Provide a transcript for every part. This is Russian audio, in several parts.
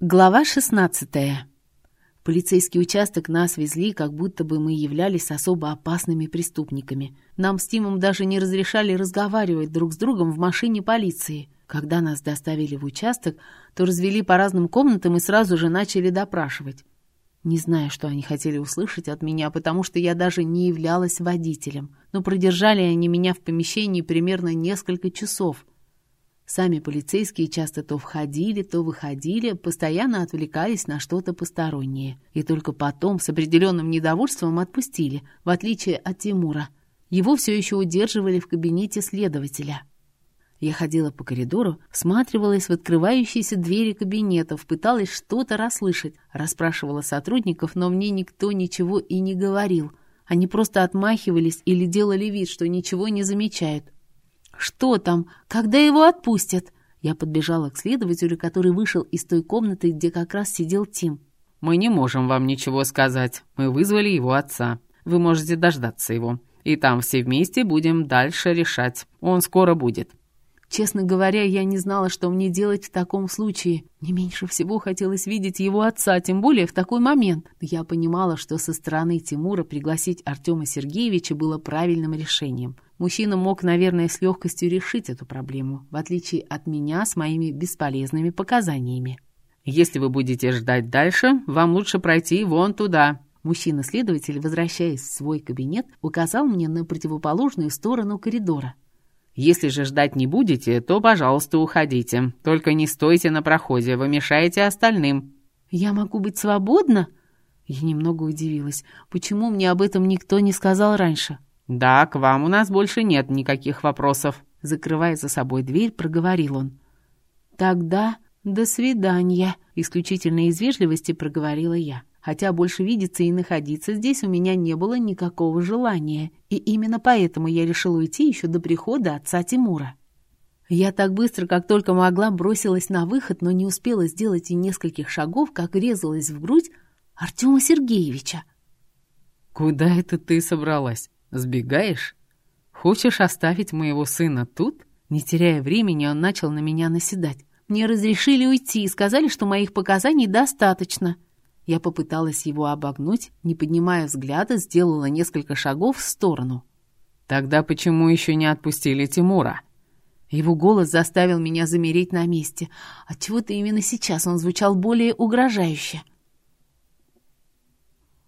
Глава 16. В полицейский участок нас везли, как будто бы мы являлись особо опасными преступниками. Нам с Тимом даже не разрешали разговаривать друг с другом в машине полиции. Когда нас доставили в участок, то развели по разным комнатам и сразу же начали допрашивать. Не знаю, что они хотели услышать от меня, потому что я даже не являлась водителем. Но продержали они меня в помещении примерно несколько часов — Сами полицейские часто то входили, то выходили, постоянно отвлекались на что-то постороннее. И только потом с определенным недовольством отпустили, в отличие от Тимура. Его все еще удерживали в кабинете следователя. Я ходила по коридору, всматривалась в открывающиеся двери кабинетов, пыталась что-то расслышать, расспрашивала сотрудников, но мне никто ничего и не говорил. Они просто отмахивались или делали вид, что ничего не замечают. «Что там? Когда его отпустят?» Я подбежала к следователю, который вышел из той комнаты, где как раз сидел Тим. «Мы не можем вам ничего сказать. Мы вызвали его отца. Вы можете дождаться его. И там все вместе будем дальше решать. Он скоро будет». Честно говоря, я не знала, что мне делать в таком случае. Не меньше всего хотелось видеть его отца, тем более в такой момент. Я понимала, что со стороны Тимура пригласить Артема Сергеевича было правильным решением. Мужчина мог, наверное, с легкостью решить эту проблему, в отличие от меня с моими бесполезными показаниями. «Если вы будете ждать дальше, вам лучше пройти вон туда». Мужчина-следователь, возвращаясь в свой кабинет, указал мне на противоположную сторону коридора. «Если же ждать не будете, то, пожалуйста, уходите. Только не стойте на проходе, вы мешаете остальным». «Я могу быть свободна?» Я немного удивилась. Почему мне об этом никто не сказал раньше? «Да, к вам у нас больше нет никаких вопросов», — закрывая за собой дверь, проговорил он. «Тогда до свидания», — исключительно из вежливости проговорила я. Хотя больше видеться и находиться здесь у меня не было никакого желания, и именно поэтому я решила уйти еще до прихода отца Тимура. Я так быстро, как только могла, бросилась на выход, но не успела сделать и нескольких шагов, как резалась в грудь Артема Сергеевича. «Куда это ты собралась?» Сбегаешь? Хочешь оставить моего сына тут?» Не теряя времени, он начал на меня наседать. «Мне разрешили уйти и сказали, что моих показаний достаточно». Я попыталась его обогнуть, не поднимая взгляда, сделала несколько шагов в сторону. «Тогда почему еще не отпустили Тимура?» Его голос заставил меня замереть на месте. Отчего-то именно сейчас он звучал более угрожающе.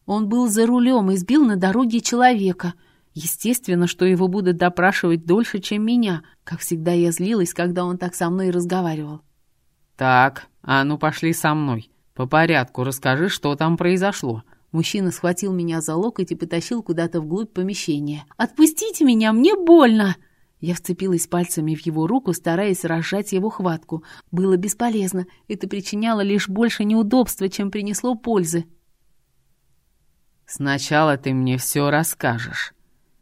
Он был за рулем и сбил на дороге человека — Естественно, что его будут допрашивать дольше, чем меня. Как всегда, я злилась, когда он так со мной разговаривал. «Так, а ну пошли со мной. По порядку расскажи, что там произошло». Мужчина схватил меня за локоть и потащил куда-то вглубь помещения. «Отпустите меня, мне больно!» Я вцепилась пальцами в его руку, стараясь разжать его хватку. Было бесполезно. Это причиняло лишь больше неудобства, чем принесло пользы. «Сначала ты мне все расскажешь»,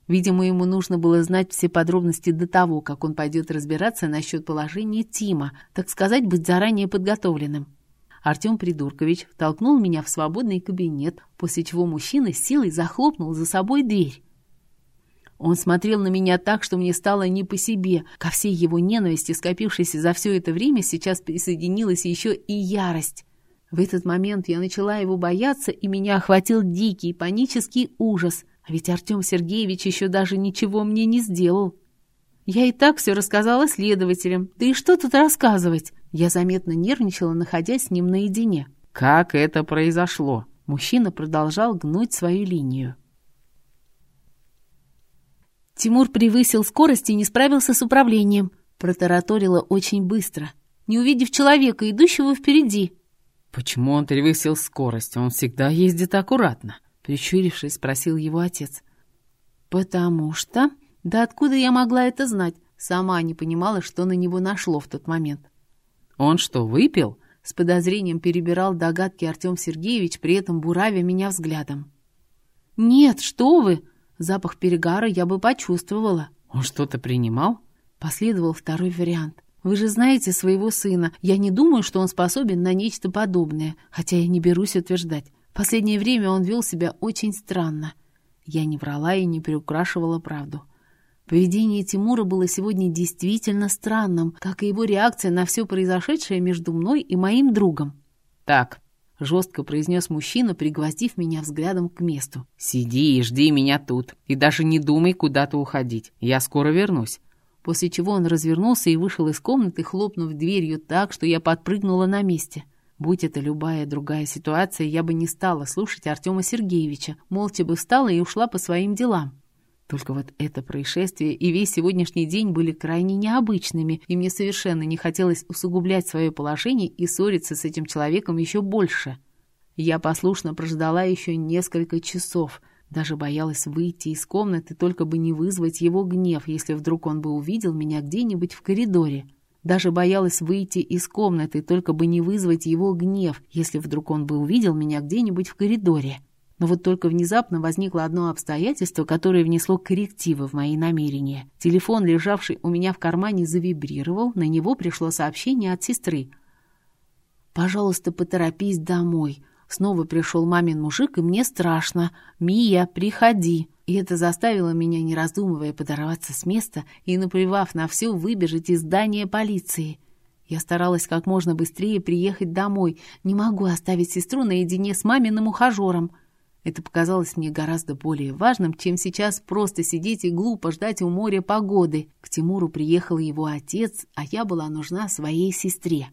Видимо, ему нужно было знать все подробности до того, как он пойдет разбираться насчет положения Тима, так сказать, быть заранее подготовленным. Артем Придуркович втолкнул меня в свободный кабинет, после чего мужчина силой захлопнул за собой дверь. Он смотрел на меня так, что мне стало не по себе. Ко всей его ненависти, скопившейся за все это время, сейчас присоединилась еще и ярость. В этот момент я начала его бояться, и меня охватил дикий, панический ужас — а ведь Артем Сергеевич еще даже ничего мне не сделал. Я и так все рассказала следователям. Да и что тут рассказывать? Я заметно нервничала, находясь с ним наедине. Как это произошло? Мужчина продолжал гнуть свою линию. Тимур превысил скорость и не справился с управлением. Протараторила очень быстро, не увидев человека, идущего впереди. Почему он превысил скорость? Он всегда ездит аккуратно. Прищурившись, спросил его отец. «Потому что...» «Да откуда я могла это знать?» Сама не понимала, что на него нашло в тот момент. «Он что, выпил?» С подозрением перебирал догадки Артем Сергеевич, при этом буравя меня взглядом. «Нет, что вы!» Запах перегара я бы почувствовала. «Он что-то принимал?» Последовал второй вариант. «Вы же знаете своего сына. Я не думаю, что он способен на нечто подобное, хотя я не берусь утверждать. Последнее время он вел себя очень странно. Я не врала и не приукрашивала правду. Поведение Тимура было сегодня действительно странным, как и его реакция на все произошедшее между мной и моим другом. Так, — жестко произнес мужчина, пригвоздив меня взглядом к месту. «Сиди и жди меня тут. И даже не думай куда-то уходить. Я скоро вернусь». После чего он развернулся и вышел из комнаты, хлопнув дверью так, что я подпрыгнула на месте. Будь это любая другая ситуация, я бы не стала слушать Артема Сергеевича, молча бы встала и ушла по своим делам. Только вот это происшествие и весь сегодняшний день были крайне необычными, и мне совершенно не хотелось усугублять свое положение и ссориться с этим человеком еще больше. Я послушно прождала еще несколько часов, даже боялась выйти из комнаты, только бы не вызвать его гнев, если вдруг он бы увидел меня где-нибудь в коридоре. Даже боялась выйти из комнаты, только бы не вызвать его гнев, если вдруг он бы увидел меня где-нибудь в коридоре. Но вот только внезапно возникло одно обстоятельство, которое внесло коррективы в мои намерения. Телефон, лежавший у меня в кармане, завибрировал, на него пришло сообщение от сестры. «Пожалуйста, поторопись домой. Снова пришел мамин мужик, и мне страшно. Мия, приходи!» И это заставило меня, не раздумывая, подорваться с места и, наплевав на все, выбежать из здания полиции. Я старалась как можно быстрее приехать домой. Не могу оставить сестру наедине с маминым ухажером. Это показалось мне гораздо более важным, чем сейчас просто сидеть и глупо ждать у моря погоды. К Тимуру приехал его отец, а я была нужна своей сестре.